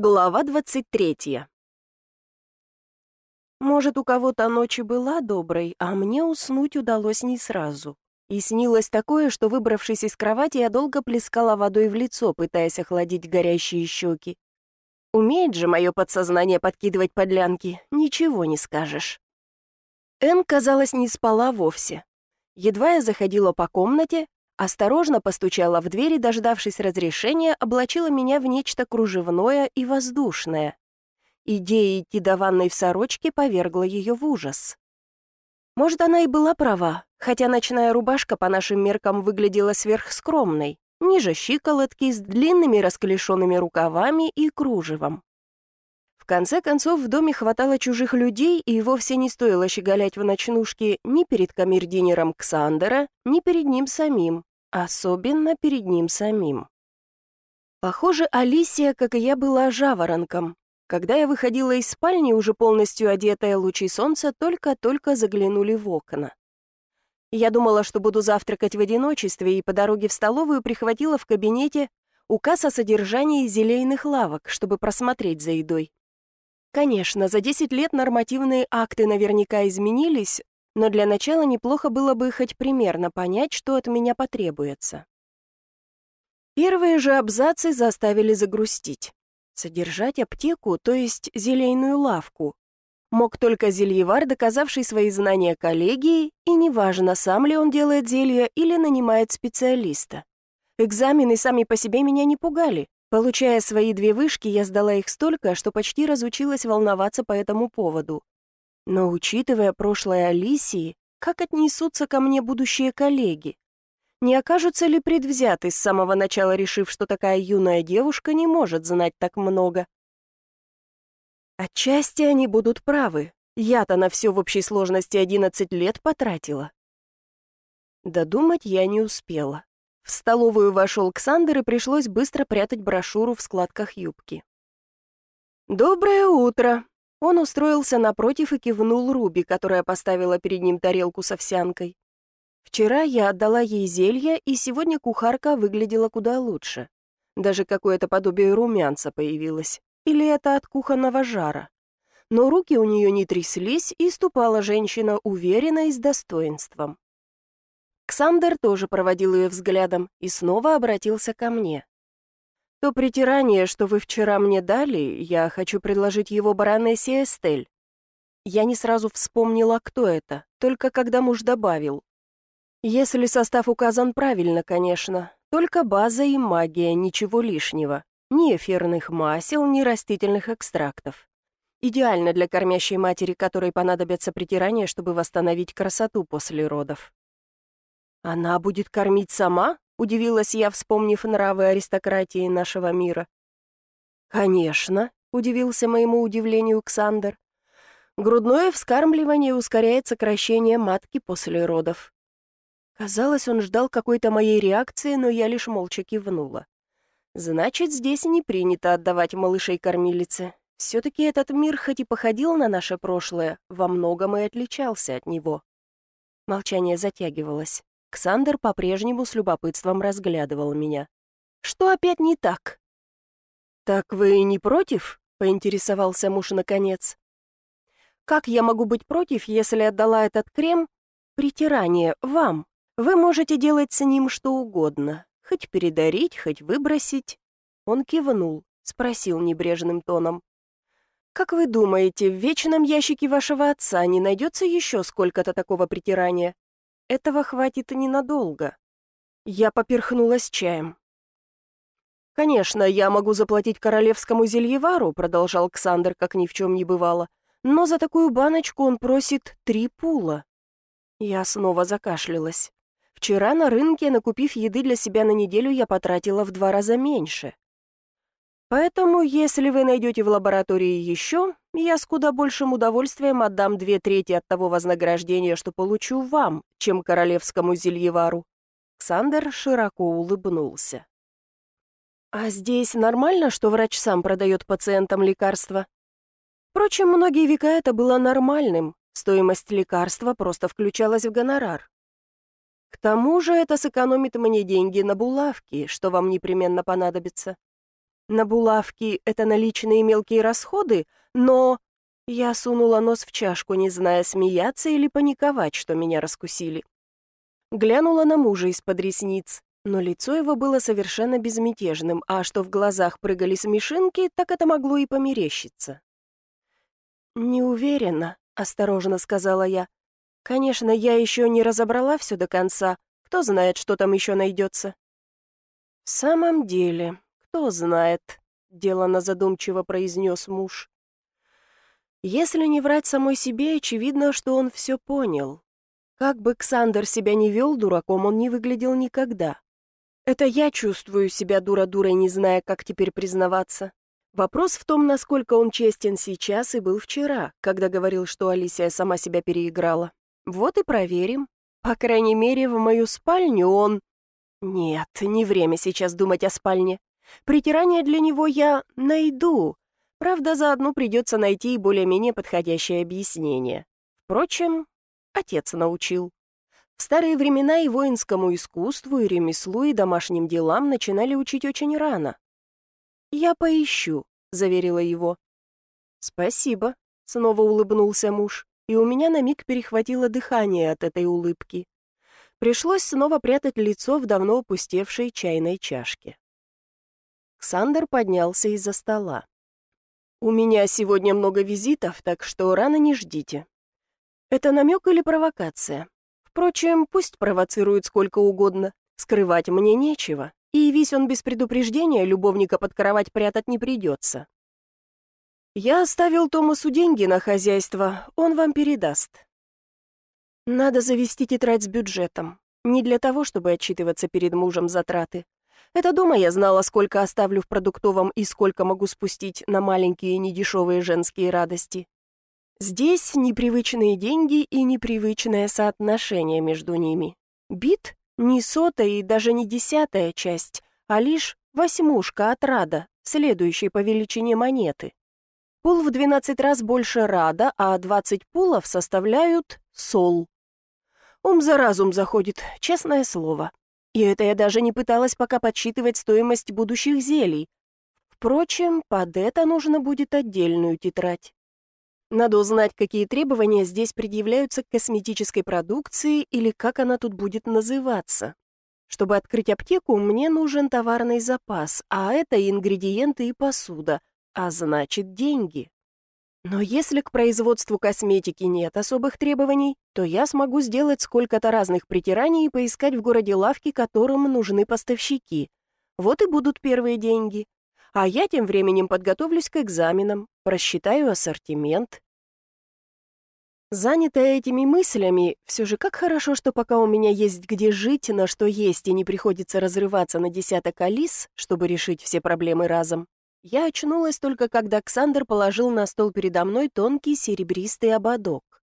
Глава 23. Может, у кого-то ночь и была доброй, а мне уснуть удалось не сразу. И снилось такое, что, выбравшись из кровати, я долго плескала водой в лицо, пытаясь охладить горящие щеки. Умеет же мое подсознание подкидывать подлянки, ничего не скажешь. Эн, казалось, не спала вовсе. Едва я заходила по комнате, Осторожно постучала в дверь и, дождавшись разрешения, облачила меня в нечто кружевное и воздушное. Идея идти до ванной в сорочке повергла ее в ужас. Может, она и была права, хотя ночная рубашка по нашим меркам выглядела сверхскромной, ниже щиколотки, с длинными расклешенными рукавами и кружевом. В конце концов, в доме хватало чужих людей, и вовсе не стоило щеголять в ночнушке ни перед камердинером Ксандера, ни перед ним самим. Особенно перед ним самим. Похоже, Алисия, как и я, была жаворонком. Когда я выходила из спальни, уже полностью одетая, лучи солнца только-только заглянули в окна. Я думала, что буду завтракать в одиночестве, и по дороге в столовую прихватила в кабинете указ о содержании зелейных лавок, чтобы просмотреть за едой. Конечно, за 10 лет нормативные акты наверняка изменились, но для начала неплохо было бы хоть примерно понять, что от меня потребуется. Первые же абзацы заставили загрустить. Содержать аптеку, то есть зелейную лавку, мог только зельевар, доказавший свои знания коллегии, и неважно, сам ли он делает зелье или нанимает специалиста. Экзамены сами по себе меня не пугали. Получая свои две вышки, я сдала их столько, что почти разучилась волноваться по этому поводу. Но учитывая прошлое Алисии, как отнесутся ко мне будущие коллеги? Не окажутся ли предвзяты с самого начала, решив, что такая юная девушка не может знать так много? Отчасти они будут правы. Я-то на все в общей сложности 11 лет потратила. Додумать я не успела. В столовую вошел Ксандер, и пришлось быстро прятать брошюру в складках юбки. «Доброе утро!» Он устроился напротив и кивнул Руби, которая поставила перед ним тарелку с овсянкой. Вчера я отдала ей зелье, и сегодня кухарка выглядела куда лучше. Даже какое-то подобие румянца появилось. Или это от кухонного жара. Но руки у нее не тряслись, и ступала женщина уверенно и с достоинством. Ксандер тоже проводил ее взглядом и снова обратился ко мне. То притирание, что вы вчера мне дали, я хочу предложить его баронессе Эстель. Я не сразу вспомнила, кто это, только когда муж добавил. Если состав указан правильно, конечно, только база и магия, ничего лишнего. Ни эфирных масел, ни растительных экстрактов. Идеально для кормящей матери, которой понадобятся притирания, чтобы восстановить красоту после родов. Она будет кормить сама? Удивилась я, вспомнив нравы аристократии нашего мира. «Конечно», — удивился моему удивлению Ксандер. «Грудное вскармливание ускоряет сокращение матки после родов». Казалось, он ждал какой-то моей реакции, но я лишь молча кивнула. «Значит, здесь не принято отдавать малышей кормилице. Все-таки этот мир, хоть и походил на наше прошлое, во многом и отличался от него». Молчание затягивалось. Ксандер по-прежнему с любопытством разглядывал меня. «Что опять не так?» «Так вы не против?» — поинтересовался муж наконец. «Как я могу быть против, если отдала этот крем? Притирание вам. Вы можете делать с ним что угодно. Хоть передарить, хоть выбросить». Он кивнул, спросил небрежным тоном. «Как вы думаете, в вечном ящике вашего отца не найдется еще сколько-то такого притирания? Этого хватит ненадолго. Я поперхнулась чаем. «Конечно, я могу заплатить королевскому зельевару», продолжал Александр, как ни в чем не бывало, «но за такую баночку он просит три пула». Я снова закашлялась. Вчера на рынке, накупив еды для себя на неделю, я потратила в два раза меньше. Поэтому, если вы найдете в лаборатории еще, я с куда большим удовольствием отдам две трети от того вознаграждения, что получу вам, чем королевскому зельевару». Ксандер широко улыбнулся. «А здесь нормально, что врач сам продает пациентам лекарства?» Впрочем, многие века это было нормальным, стоимость лекарства просто включалась в гонорар. К тому же это сэкономит мне деньги на булавки, что вам непременно понадобится. На булавки это наличные мелкие расходы, но... Я сунула нос в чашку, не зная, смеяться или паниковать, что меня раскусили. Глянула на мужа из-под ресниц, но лицо его было совершенно безмятежным, а что в глазах прыгали смешинки, так это могло и померещиться. «Не уверена», — осторожно сказала я. «Конечно, я еще не разобрала все до конца. Кто знает, что там еще найдется?» «В самом деле, кто знает», — делано задумчиво произнес муж. Если не врать самой себе, очевидно, что он все понял. Как бы Ксандр себя не вел дураком, он не выглядел никогда. Это я чувствую себя дура-дурой, не зная, как теперь признаваться. Вопрос в том, насколько он честен сейчас и был вчера, когда говорил, что Алисия сама себя переиграла. Вот и проверим. По крайней мере, в мою спальню он... Нет, не время сейчас думать о спальне. Притирание для него я найду, Правда, заодно придется найти и более-менее подходящее объяснение. Впрочем, отец научил. В старые времена и воинскому искусству, и ремеслу, и домашним делам начинали учить очень рано. «Я поищу», — заверила его. «Спасибо», — снова улыбнулся муж, и у меня на миг перехватило дыхание от этой улыбки. Пришлось снова прятать лицо в давно опустевшей чайной чашке. Ксандер поднялся из-за стола. «У меня сегодня много визитов, так что рано не ждите». Это намек или провокация? Впрочем, пусть провоцирует сколько угодно. Скрывать мне нечего. И явись он без предупреждения, любовника под кровать прятать не придется. Я оставил Томасу деньги на хозяйство, он вам передаст. Надо завести тетрадь с бюджетом. Не для того, чтобы отчитываться перед мужем за траты, это дома я знала, сколько оставлю в продуктовом и сколько могу спустить на маленькие недешевые женские радости. Здесь непривычные деньги и непривычное соотношение между ними. Бит — не сотая и даже не десятая часть, а лишь восьмушка от рада, следующей по величине монеты. Пул в 12 раз больше рада, а 20 пулов составляют сол. Ум за разум заходит, честное слово. И это я даже не пыталась пока подсчитывать стоимость будущих зелий. Впрочем, под это нужно будет отдельную тетрадь. Надо узнать, какие требования здесь предъявляются к косметической продукции или как она тут будет называться. Чтобы открыть аптеку, мне нужен товарный запас, а это ингредиенты и посуда, а значит деньги. Но если к производству косметики нет особых требований, то я смогу сделать сколько-то разных притираний и поискать в городе лавки, которым нужны поставщики. Вот и будут первые деньги. А я тем временем подготовлюсь к экзаменам, просчитаю ассортимент. Занятая этими мыслями, все же как хорошо, что пока у меня есть где жить, на что есть, и не приходится разрываться на десяток алис, чтобы решить все проблемы разом. Я очнулась только, когда Ксандр положил на стол передо мной тонкий серебристый ободок.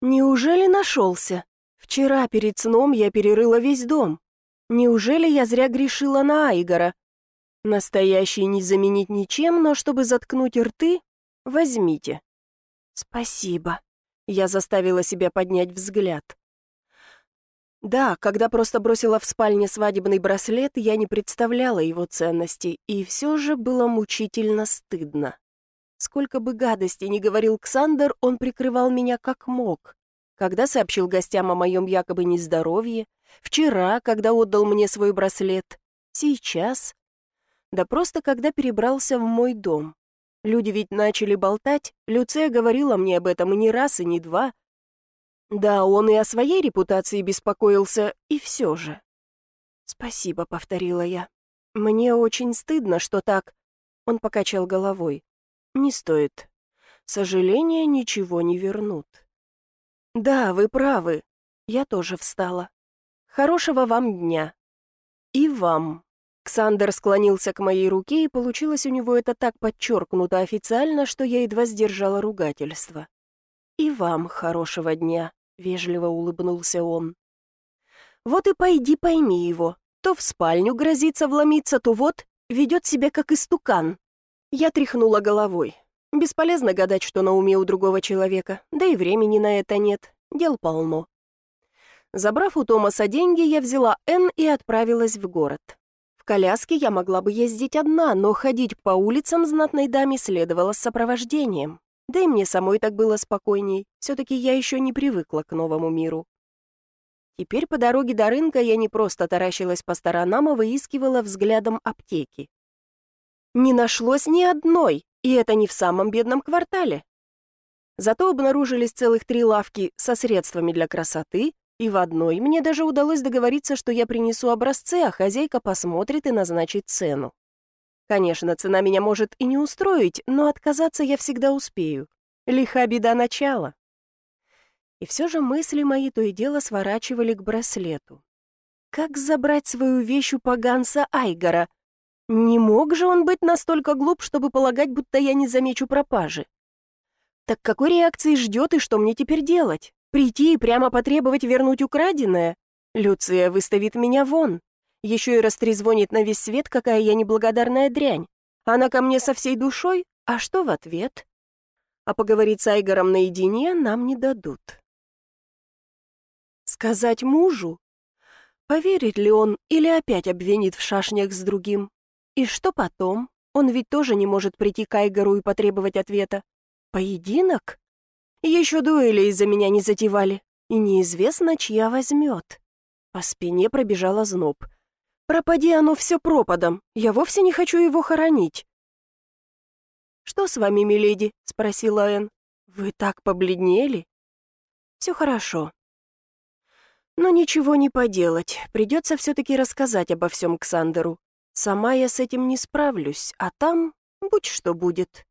Неужели нашелся? Вчера перед сном я перерыла весь дом. Неужели я зря грешила на Айгора? Настоящий не заменить ничем, но чтобы заткнуть рты, возьмите. Спасибо. Я заставила себя поднять взгляд. Да, когда просто бросила в спальне свадебный браслет, я не представляла его ценности, и все же было мучительно стыдно. Сколько бы гадостей ни говорил Ксандер, он прикрывал меня как мог. Когда сообщил гостям о моем якобы нездоровье, вчера, когда отдал мне свой браслет, сейчас, да просто когда перебрался в мой дом. Люди ведь начали болтать, Люция говорила мне об этом и не раз, и не два, да, он и о своей репутации беспокоился, и все же. «Спасибо», — повторила я. «Мне очень стыдно, что так...» Он покачал головой. «Не стоит. Сожаления ничего не вернут». «Да, вы правы. Я тоже встала. Хорошего вам дня. И вам». Ксандер склонился к моей руке, и получилось у него это так подчеркнуто официально, что я едва сдержала ругательство. «И вам хорошего дня». — вежливо улыбнулся он. «Вот и пойди пойми его. То в спальню грозится вломиться, то вот ведет себя как истукан». Я тряхнула головой. Бесполезно гадать, что на уме у другого человека, да и времени на это нет, дел полно. Забрав у Томаса деньги, я взяла Н и отправилась в город. В коляске я могла бы ездить одна, но ходить по улицам знатной даме следовало с сопровождением. Да и мне самой так было спокойней. Все-таки я еще не привыкла к новому миру. Теперь по дороге до рынка я не просто таращилась по сторонам, а выискивала взглядом аптеки. Не нашлось ни одной, и это не в самом бедном квартале. Зато обнаружились целых три лавки со средствами для красоты, и в одной мне даже удалось договориться, что я принесу образцы, а хозяйка посмотрит и назначит цену. Конечно, цена меня может и не устроить, но отказаться я всегда успею. Лиха беда начала. И все же мысли мои то и дело сворачивали к браслету. Как забрать свою вещь у поганца Айгора? Не мог же он быть настолько глуп, чтобы полагать, будто я не замечу пропажи. Так какой реакции ждет и что мне теперь делать? Прийти и прямо потребовать вернуть украденное? Люция выставит меня вон. Еще и растрезвонит на весь свет, какая я неблагодарная дрянь. Она ко мне со всей душой, а что в ответ? А поговорить с Айгором наедине нам не дадут. Сказать мужу? Поверит ли он или опять обвинит в шашнях с другим? И что потом? Он ведь тоже не может прийти к Айгору и потребовать ответа. Поединок? Еще дуэли из-за меня не затевали, и неизвестно, чья возьмет. По спине пробежала зноб. Пропади оно все пропадом, я вовсе не хочу его хоронить. «Что с вами, миледи?» — спросила Энн. «Вы так побледнели?» «Все хорошо». «Но ничего не поделать, придется все-таки рассказать обо всем Ксандеру. Сама я с этим не справлюсь, а там будь что будет».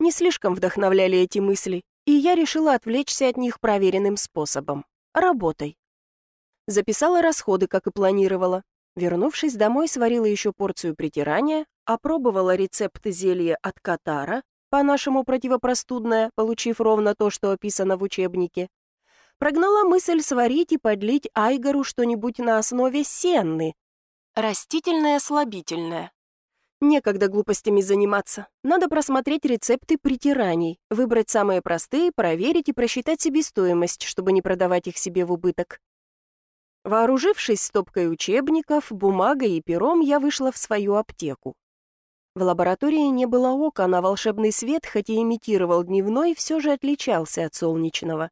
Не слишком вдохновляли эти мысли, и я решила отвлечься от них проверенным способом — работой. Записала расходы, как и планировала, Вернувшись домой, сварила еще порцию притирания, опробовала рецепт зелья от Катара, по-нашему противопростудное, получив ровно то, что описано в учебнике. Прогнала мысль сварить и подлить Айгору что-нибудь на основе сенны. Растительное слабительное. Некогда глупостями заниматься. Надо просмотреть рецепты притираний, выбрать самые простые, проверить и просчитать себестоимость, чтобы не продавать их себе в убыток. Вооружившись стопкой учебников, бумагой и пером, я вышла в свою аптеку. В лаборатории не было окон, а волшебный свет, хоть и имитировал дневной, все же отличался от солнечного.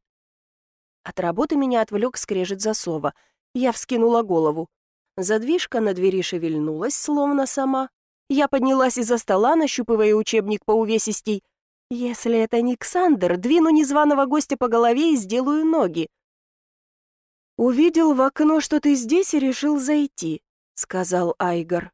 От работы меня отвлек скрежет засова. Я вскинула голову. Задвижка на двери шевельнулась, словно сама. Я поднялась из-за стола, нащупывая учебник по увесистей. «Если это не Ксандр, двину незваного гостя по голове и сделаю ноги», «Увидел в окно, что ты здесь, и решил зайти», — сказал Айгор.